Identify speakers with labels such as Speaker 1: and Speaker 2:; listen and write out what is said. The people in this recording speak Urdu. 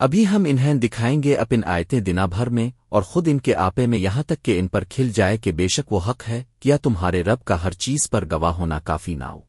Speaker 1: ابھی ہم انہیں دکھائیں گے اپن آیتیں دنا بھر میں اور خود ان کے آپے میں یہاں تک کہ ان پر کھل جائے کہ بے شک وہ حق ہے، کیا تمہارے رب کا ہر چیز پر گواہ ہونا کافی نہ ہو۔